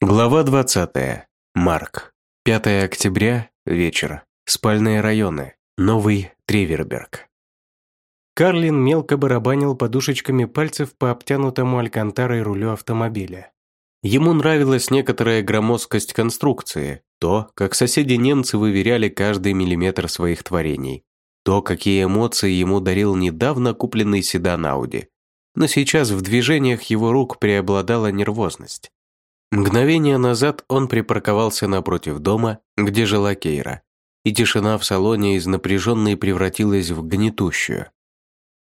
Глава 20. Марк. 5 октября. Вечер. Спальные районы. Новый Треверберг. Карлин мелко барабанил подушечками пальцев по обтянутому алькантарой рулю автомобиля. Ему нравилась некоторая громоздкость конструкции, то, как соседи-немцы выверяли каждый миллиметр своих творений, то, какие эмоции ему дарил недавно купленный седан Ауди. Но сейчас в движениях его рук преобладала нервозность. Мгновение назад он припарковался напротив дома, где жила Кейра, и тишина в салоне из напряженной превратилась в гнетущую.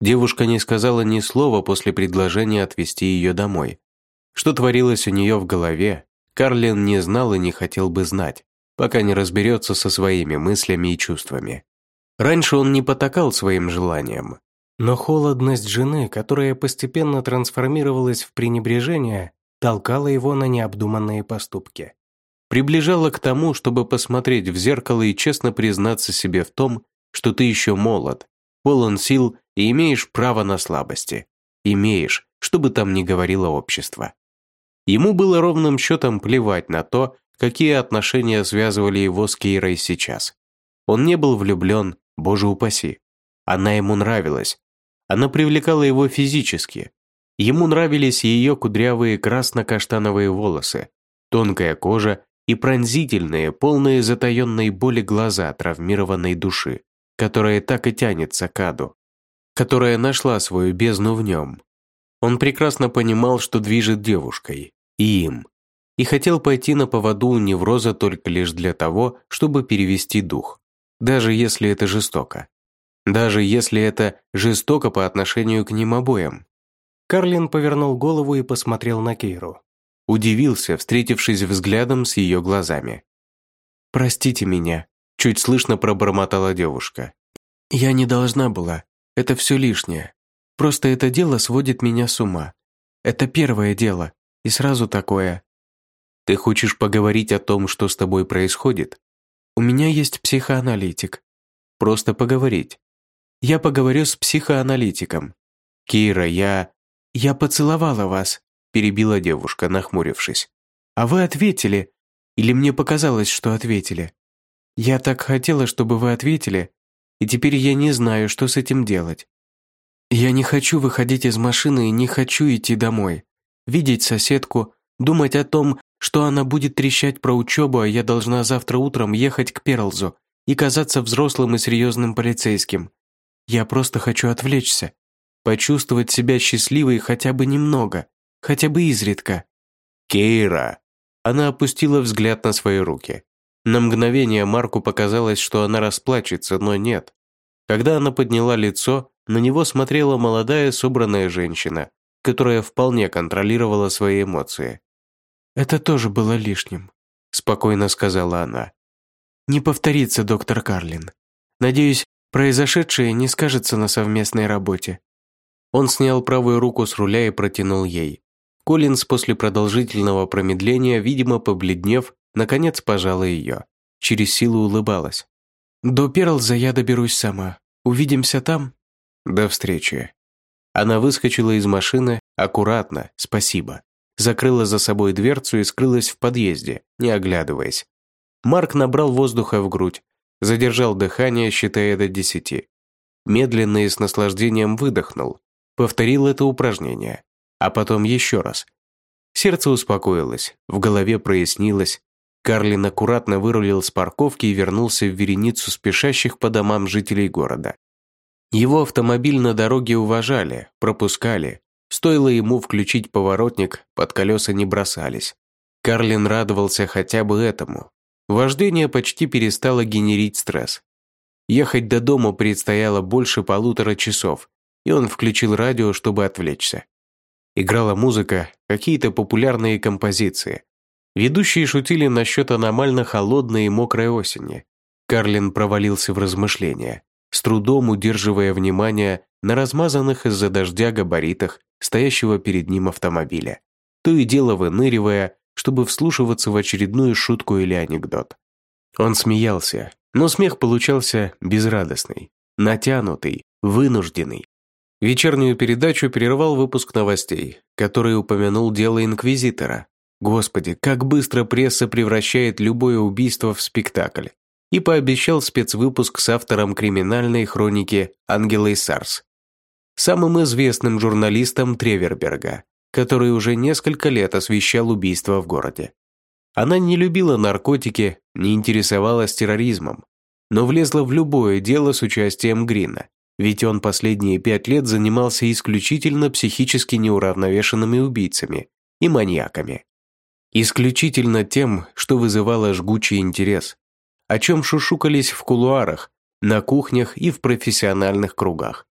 Девушка не сказала ни слова после предложения отвезти ее домой. Что творилось у нее в голове, Карлин не знал и не хотел бы знать, пока не разберется со своими мыслями и чувствами. Раньше он не потакал своим желаниям. Но холодность жены, которая постепенно трансформировалась в пренебрежение, толкала его на необдуманные поступки. Приближала к тому, чтобы посмотреть в зеркало и честно признаться себе в том, что ты еще молод, полон сил и имеешь право на слабости. Имеешь, что бы там ни говорило общество. Ему было ровным счетом плевать на то, какие отношения связывали его с Кейрой сейчас. Он не был влюблен, боже упаси. Она ему нравилась. Она привлекала его физически, Ему нравились ее кудрявые красно-каштановые волосы, тонкая кожа и пронзительные, полные затаенной боли глаза травмированной души, которая так и тянется к аду, которая нашла свою бездну в нем. Он прекрасно понимал, что движет девушкой, и им, и хотел пойти на поводу у невроза только лишь для того, чтобы перевести дух, даже если это жестоко. Даже если это жестоко по отношению к ним обоим. Карлин повернул голову и посмотрел на Кейру. Удивился, встретившись взглядом с ее глазами. «Простите меня», – чуть слышно пробормотала девушка. «Я не должна была. Это все лишнее. Просто это дело сводит меня с ума. Это первое дело. И сразу такое. Ты хочешь поговорить о том, что с тобой происходит? У меня есть психоаналитик. Просто поговорить. Я поговорю с психоаналитиком. Кира, я... «Я поцеловала вас», – перебила девушка, нахмурившись. «А вы ответили? Или мне показалось, что ответили? Я так хотела, чтобы вы ответили, и теперь я не знаю, что с этим делать. Я не хочу выходить из машины и не хочу идти домой, видеть соседку, думать о том, что она будет трещать про учебу, а я должна завтра утром ехать к Перлзу и казаться взрослым и серьезным полицейским. Я просто хочу отвлечься, Почувствовать себя счастливой хотя бы немного, хотя бы изредка. «Кейра!» Она опустила взгляд на свои руки. На мгновение Марку показалось, что она расплачется, но нет. Когда она подняла лицо, на него смотрела молодая собранная женщина, которая вполне контролировала свои эмоции. «Это тоже было лишним», – спокойно сказала она. «Не повторится, доктор Карлин. Надеюсь, произошедшее не скажется на совместной работе. Он снял правую руку с руля и протянул ей. Коллинз после продолжительного промедления, видимо, побледнев, наконец пожала ее. Через силу улыбалась. «До Перлза я доберусь сама. Увидимся там?» «До встречи». Она выскочила из машины, аккуратно, спасибо. Закрыла за собой дверцу и скрылась в подъезде, не оглядываясь. Марк набрал воздуха в грудь, задержал дыхание, считая до десяти. Медленно и с наслаждением выдохнул, Повторил это упражнение, а потом еще раз. Сердце успокоилось, в голове прояснилось. Карлин аккуратно вырулил с парковки и вернулся в вереницу спешащих по домам жителей города. Его автомобиль на дороге уважали, пропускали. Стоило ему включить поворотник, под колеса не бросались. Карлин радовался хотя бы этому. Вождение почти перестало генерить стресс. Ехать до дома предстояло больше полутора часов, и он включил радио, чтобы отвлечься. Играла музыка, какие-то популярные композиции. Ведущие шутили насчет аномально холодной и мокрой осени. Карлин провалился в размышления, с трудом удерживая внимание на размазанных из-за дождя габаритах стоящего перед ним автомобиля, то и дело выныривая, чтобы вслушиваться в очередную шутку или анекдот. Он смеялся, но смех получался безрадостный, натянутый, вынужденный. Вечернюю передачу прервал выпуск новостей, который упомянул дело инквизитора. Господи, как быстро пресса превращает любое убийство в спектакль. И пообещал спецвыпуск с автором криминальной хроники Ангелой Сарс, самым известным журналистом Треверберга, который уже несколько лет освещал убийства в городе. Она не любила наркотики, не интересовалась терроризмом, но влезла в любое дело с участием Грина, ведь он последние пять лет занимался исключительно психически неуравновешенными убийцами и маньяками. Исключительно тем, что вызывало жгучий интерес, о чем шушукались в кулуарах, на кухнях и в профессиональных кругах.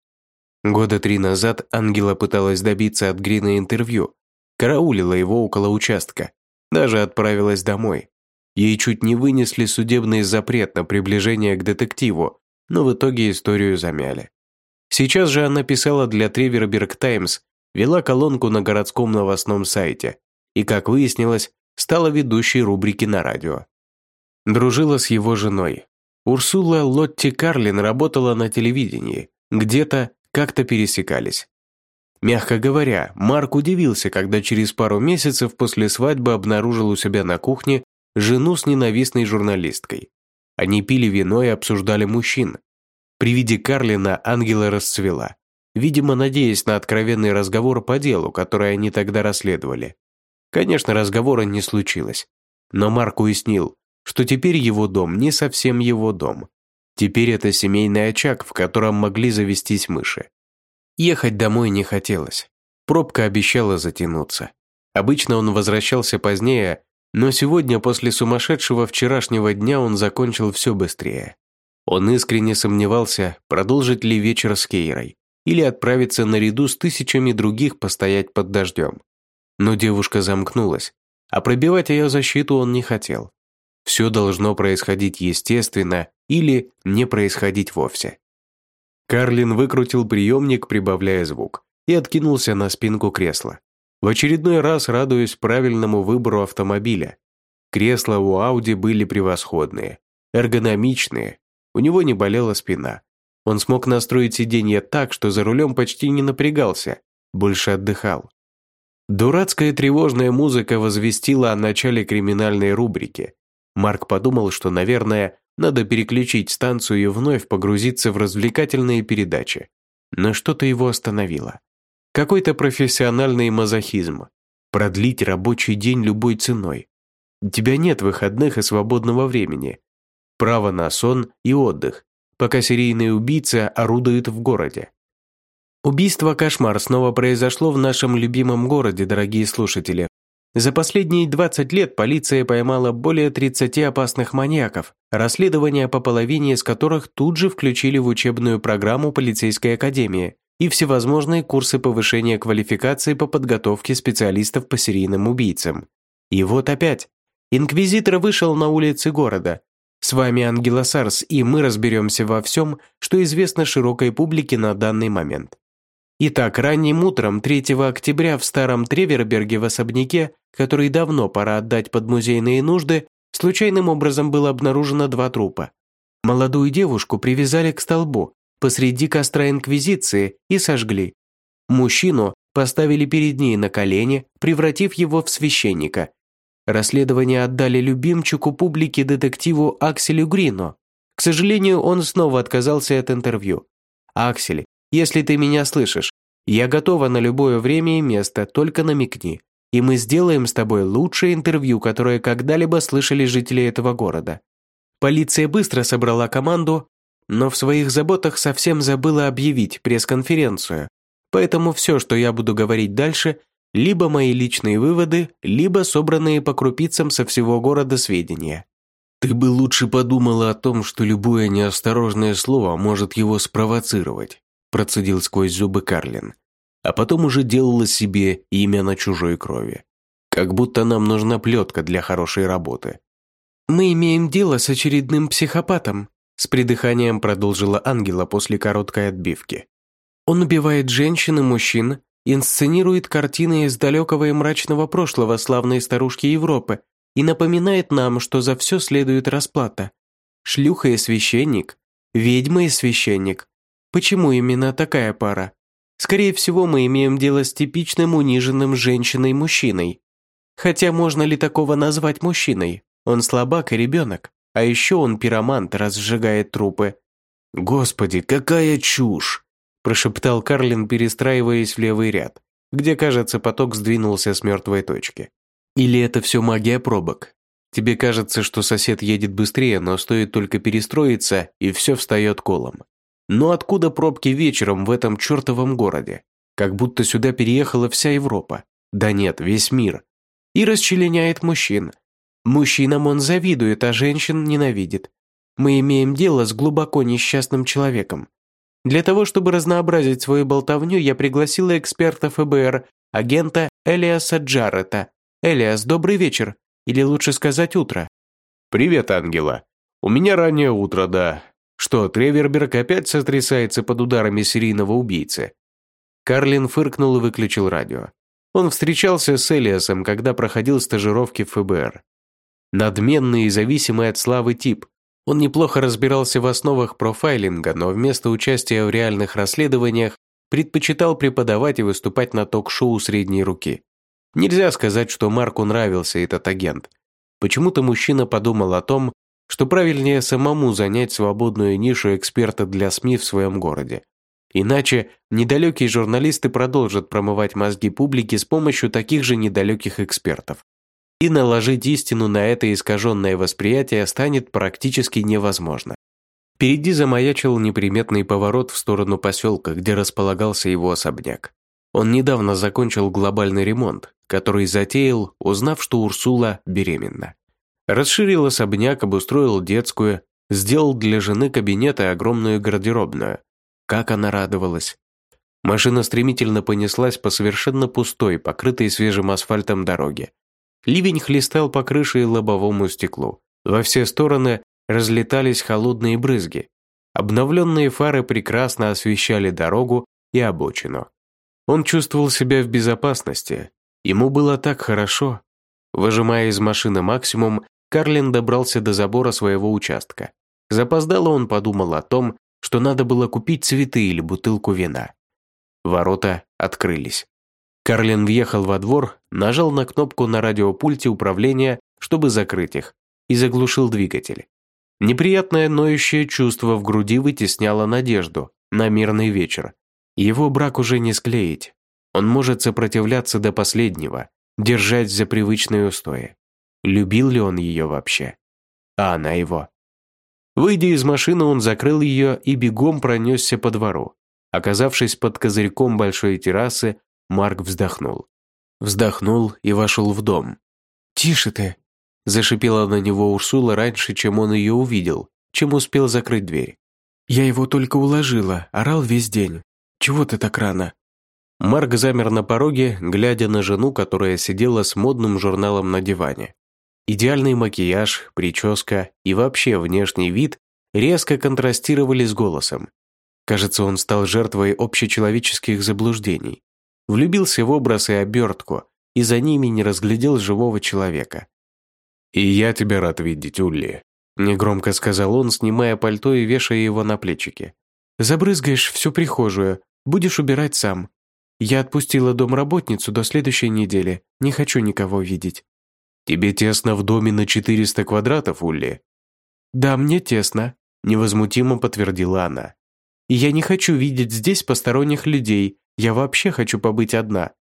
Года три назад Ангела пыталась добиться от Грина интервью, караулила его около участка, даже отправилась домой. Ей чуть не вынесли судебный запрет на приближение к детективу, но в итоге историю замяли. Сейчас же она писала для Треверберг Таймс, вела колонку на городском новостном сайте, и, как выяснилось, стала ведущей рубрики на радио. Дружила с его женой. Урсула Лотти Карлин работала на телевидении, где-то как-то пересекались. Мягко говоря, Марк удивился, когда через пару месяцев после свадьбы обнаружил у себя на кухне жену с ненавистной журналисткой. Они пили вино и обсуждали мужчин. При виде Карлина Ангела расцвела, видимо, надеясь на откровенный разговор по делу, который они тогда расследовали. Конечно, разговора не случилось. Но Марк уяснил, что теперь его дом не совсем его дом. Теперь это семейный очаг, в котором могли завестись мыши. Ехать домой не хотелось. Пробка обещала затянуться. Обычно он возвращался позднее, но сегодня после сумасшедшего вчерашнего дня он закончил все быстрее. Он искренне сомневался, продолжить ли вечер с Кейрой или отправиться наряду с тысячами других постоять под дождем. Но девушка замкнулась, а пробивать ее защиту он не хотел. Все должно происходить естественно или не происходить вовсе. Карлин выкрутил приемник, прибавляя звук, и откинулся на спинку кресла. В очередной раз радуясь правильному выбору автомобиля. Кресла у Ауди были превосходные, эргономичные, у него не болела спина. Он смог настроить сиденье так, что за рулем почти не напрягался, больше отдыхал. Дурацкая тревожная музыка возвестила о начале криминальной рубрики. Марк подумал, что, наверное, надо переключить станцию и вновь погрузиться в развлекательные передачи. Но что-то его остановило. Какой-то профессиональный мазохизм. Продлить рабочий день любой ценой. У тебя нет выходных и свободного времени. Право на сон и отдых, пока серийный убийца орудует в городе. Убийство-кошмар снова произошло в нашем любимом городе, дорогие слушатели. За последние 20 лет полиция поймала более 30 опасных маньяков, расследования по половине из которых тут же включили в учебную программу полицейской академии и всевозможные курсы повышения квалификации по подготовке специалистов по серийным убийцам. И вот опять. Инквизитор вышел на улицы города. С вами Ангела Сарс, и мы разберемся во всем, что известно широкой публике на данный момент. Итак, ранним утром 3 октября в старом Треверберге в особняке, который давно пора отдать под музейные нужды, случайным образом было обнаружено два трупа. Молодую девушку привязали к столбу посреди костра Инквизиции и сожгли. Мужчину поставили перед ней на колени, превратив его в священника. Расследование отдали любимчику публики детективу Акселю Грину. К сожалению, он снова отказался от интервью. «Аксель, если ты меня слышишь, я готова на любое время и место, только намекни. И мы сделаем с тобой лучшее интервью, которое когда-либо слышали жители этого города». Полиция быстро собрала команду, но в своих заботах совсем забыла объявить пресс-конференцию. Поэтому все, что я буду говорить дальше, либо мои личные выводы, либо собранные по крупицам со всего города сведения. Ты бы лучше подумала о том, что любое неосторожное слово может его спровоцировать процедил сквозь зубы Карлин. А потом уже делала себе имя на чужой крови. Как будто нам нужна плетка для хорошей работы. «Мы имеем дело с очередным психопатом», с придыханием продолжила Ангела после короткой отбивки. «Он убивает женщин и мужчин, инсценирует картины из далекого и мрачного прошлого славной старушки Европы и напоминает нам, что за все следует расплата. Шлюха и священник, ведьма и священник, Почему именно такая пара? Скорее всего, мы имеем дело с типичным униженным женщиной-мужчиной. Хотя можно ли такого назвать мужчиной? Он слабак и ребенок. А еще он пиромант, разжигает трупы. «Господи, какая чушь!» – прошептал Карлин, перестраиваясь в левый ряд, где, кажется, поток сдвинулся с мертвой точки. «Или это все магия пробок? Тебе кажется, что сосед едет быстрее, но стоит только перестроиться, и все встает колом. Но откуда пробки вечером в этом чертовом городе? Как будто сюда переехала вся Европа. Да нет, весь мир. И расчленяет мужчин. Мужчинам он завидует, а женщин ненавидит. Мы имеем дело с глубоко несчастным человеком. Для того, чтобы разнообразить свою болтовню, я пригласила эксперта ФБР, агента Элиаса Джаррета. Элиас, добрый вечер. Или лучше сказать утро. «Привет, Ангела. У меня раннее утро, да. Что, Треверберг опять сотрясается под ударами серийного убийцы?» Карлин фыркнул и выключил радио. Он встречался с Элиасом, когда проходил стажировки в ФБР. Надменный и зависимый от славы тип, он неплохо разбирался в основах профайлинга, но вместо участия в реальных расследованиях предпочитал преподавать и выступать на ток-шоу средней руки. Нельзя сказать, что Марку нравился этот агент. Почему-то мужчина подумал о том, что правильнее самому занять свободную нишу эксперта для СМИ в своем городе. Иначе недалекие журналисты продолжат промывать мозги публики с помощью таких же недалеких экспертов и наложить истину на это искаженное восприятие станет практически невозможно. Впереди замаячил неприметный поворот в сторону поселка, где располагался его особняк. Он недавно закончил глобальный ремонт, который затеял, узнав, что Урсула беременна. Расширил особняк, обустроил детскую, сделал для жены кабинет и огромную гардеробную. Как она радовалась. Машина стремительно понеслась по совершенно пустой, покрытой свежим асфальтом дороге. Ливень хлестал по крыше и лобовому стеклу. Во все стороны разлетались холодные брызги. Обновленные фары прекрасно освещали дорогу и обочину. Он чувствовал себя в безопасности. Ему было так хорошо. Выжимая из машины максимум, Карлин добрался до забора своего участка. Запоздало он подумал о том, что надо было купить цветы или бутылку вина. Ворота открылись. Карлин въехал во двор, нажал на кнопку на радиопульте управления, чтобы закрыть их, и заглушил двигатель. Неприятное ноющее чувство в груди вытесняло надежду на мирный вечер. Его брак уже не склеить. Он может сопротивляться до последнего, держать за привычные устои. Любил ли он ее вообще? А она его. Выйдя из машины, он закрыл ее и бегом пронесся по двору. Оказавшись под козырьком большой террасы, Марк вздохнул. Вздохнул и вошел в дом. «Тише ты!» Зашипела на него Урсула раньше, чем он ее увидел, чем успел закрыть дверь. «Я его только уложила, орал весь день. Чего ты так рано?» Марк замер на пороге, глядя на жену, которая сидела с модным журналом на диване. Идеальный макияж, прическа и вообще внешний вид резко контрастировали с голосом. Кажется, он стал жертвой общечеловеческих заблуждений влюбился в образ и обертку, и за ними не разглядел живого человека. «И я тебя рад видеть, Улли», – негромко сказал он, снимая пальто и вешая его на плечики. «Забрызгаешь всю прихожую, будешь убирать сам. Я отпустила домработницу до следующей недели, не хочу никого видеть». «Тебе тесно в доме на 400 квадратов, Улли?» «Да, мне тесно», – невозмутимо подтвердила она. «И я не хочу видеть здесь посторонних людей, я вообще хочу побыть одна.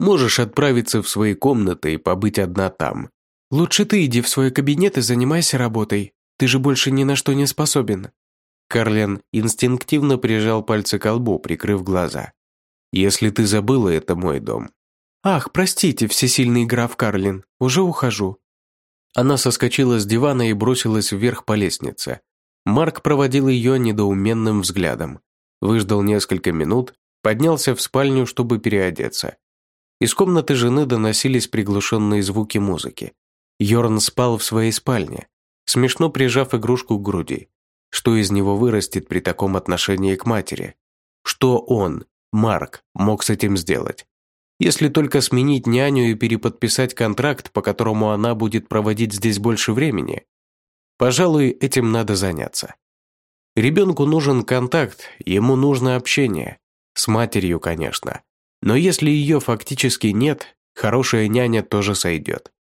Можешь отправиться в свои комнаты и побыть одна там. Лучше ты иди в свой кабинет и занимайся работой. Ты же больше ни на что не способен». Карлен инстинктивно прижал пальцы к лбу, прикрыв глаза. «Если ты забыла, это мой дом». «Ах, простите, всесильный граф Карлин, уже ухожу». Она соскочила с дивана и бросилась вверх по лестнице. Марк проводил ее недоуменным взглядом. Выждал несколько минут, Поднялся в спальню, чтобы переодеться. Из комнаты жены доносились приглушенные звуки музыки. Йорн спал в своей спальне, смешно прижав игрушку к груди. Что из него вырастет при таком отношении к матери? Что он, Марк, мог с этим сделать? Если только сменить няню и переподписать контракт, по которому она будет проводить здесь больше времени. Пожалуй, этим надо заняться. Ребенку нужен контакт, ему нужно общение. С матерью, конечно. Но если ее фактически нет, Хорошая няня тоже сойдет.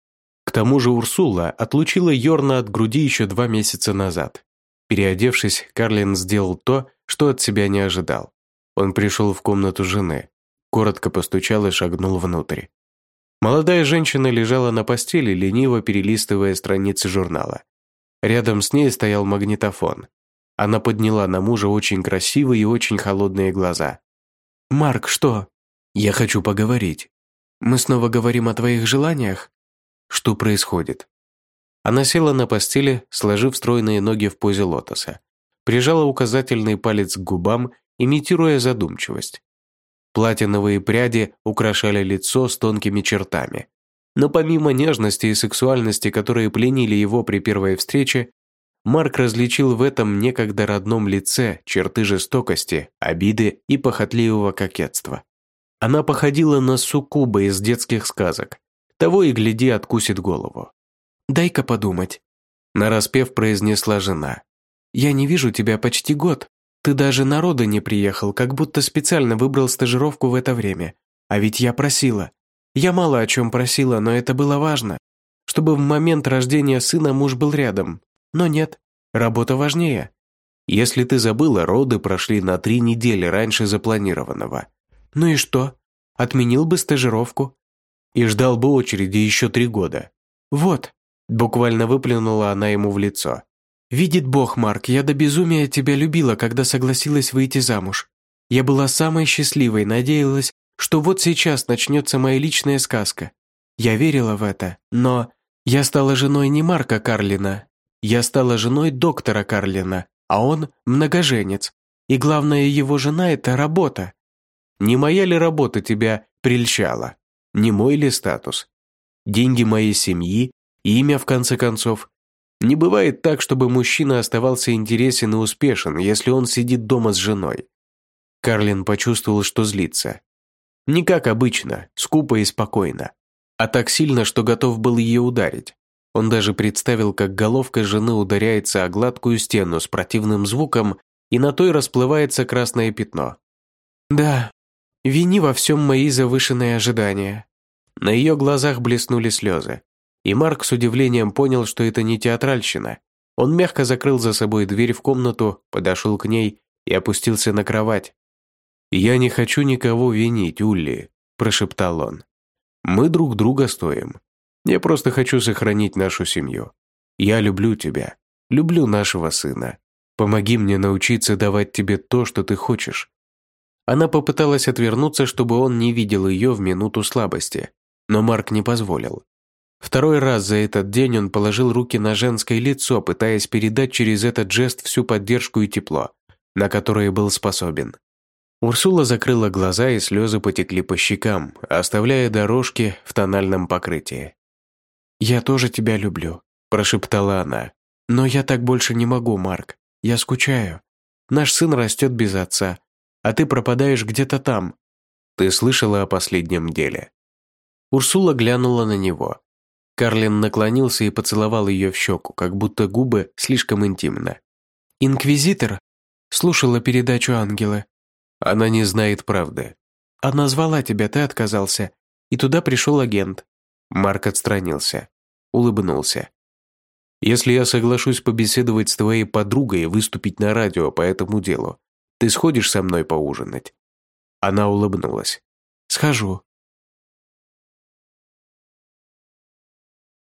К тому же Урсула отлучила Йорна от груди еще два месяца назад. Переодевшись, Карлин сделал то, что от себя не ожидал. Он пришел в комнату жены, коротко постучал и шагнул внутрь. Молодая женщина лежала на постели, лениво перелистывая страницы журнала. Рядом с ней стоял магнитофон. Она подняла на мужа очень красивые и очень холодные глаза. «Марк, что?» «Я хочу поговорить». «Мы снова говорим о твоих желаниях?» «Что происходит?» Она села на постели, сложив стройные ноги в позе лотоса. Прижала указательный палец к губам, имитируя задумчивость. Платиновые пряди украшали лицо с тонкими чертами. Но помимо нежности и сексуальности, которые пленили его при первой встрече, Марк различил в этом некогда родном лице черты жестокости, обиды и похотливого кокетства. Она походила на суккуба из детских сказок. Того и гляди откусит голову. «Дай-ка подумать», – нараспев произнесла жена. «Я не вижу тебя почти год. Ты даже народа не приехал, как будто специально выбрал стажировку в это время. А ведь я просила. Я мало о чем просила, но это было важно. Чтобы в момент рождения сына муж был рядом, но нет, работа важнее. Если ты забыла, роды прошли на три недели раньше запланированного. Ну и что? Отменил бы стажировку. И ждал бы очереди еще три года. Вот, буквально выплюнула она ему в лицо. Видит Бог, Марк, я до безумия тебя любила, когда согласилась выйти замуж. Я была самой счастливой, надеялась, что вот сейчас начнется моя личная сказка. Я верила в это, но я стала женой не Марка Карлина, я стала женой доктора Карлина, а он многоженец. И главное, его жена – это работа. Не моя ли работа тебя прельщала? Не мой ли статус? Деньги моей семьи, имя, в конце концов. Не бывает так, чтобы мужчина оставался интересен и успешен, если он сидит дома с женой. Карлин почувствовал, что злится. Не как обычно, скупо и спокойно, а так сильно, что готов был ее ударить. Он даже представил, как головка жены ударяется о гладкую стену с противным звуком, и на той расплывается красное пятно. «Да, вини во всем мои завышенные ожидания». На ее глазах блеснули слезы. И Марк с удивлением понял, что это не театральщина. Он мягко закрыл за собой дверь в комнату, подошел к ней и опустился на кровать. «Я не хочу никого винить, Улли», – прошептал он. «Мы друг друга стоим. Я просто хочу сохранить нашу семью. Я люблю тебя, люблю нашего сына. Помоги мне научиться давать тебе то, что ты хочешь». Она попыталась отвернуться, чтобы он не видел ее в минуту слабости, но Марк не позволил. Второй раз за этот день он положил руки на женское лицо, пытаясь передать через этот жест всю поддержку и тепло, на которое был способен. Урсула закрыла глаза, и слезы потекли по щекам, оставляя дорожки в тональном покрытии. «Я тоже тебя люблю», – прошептала она. «Но я так больше не могу, Марк. Я скучаю. Наш сын растет без отца, а ты пропадаешь где-то там». «Ты слышала о последнем деле?» Урсула глянула на него. Карлин наклонился и поцеловал ее в щеку, как будто губы слишком интимно. «Инквизитор?» Слушала передачу «Ангелы». Она не знает правды. Она звала тебя, ты отказался. И туда пришел агент. Марк отстранился улыбнулся. «Если я соглашусь побеседовать с твоей подругой и выступить на радио по этому делу, ты сходишь со мной поужинать?» Она улыбнулась. «Схожу.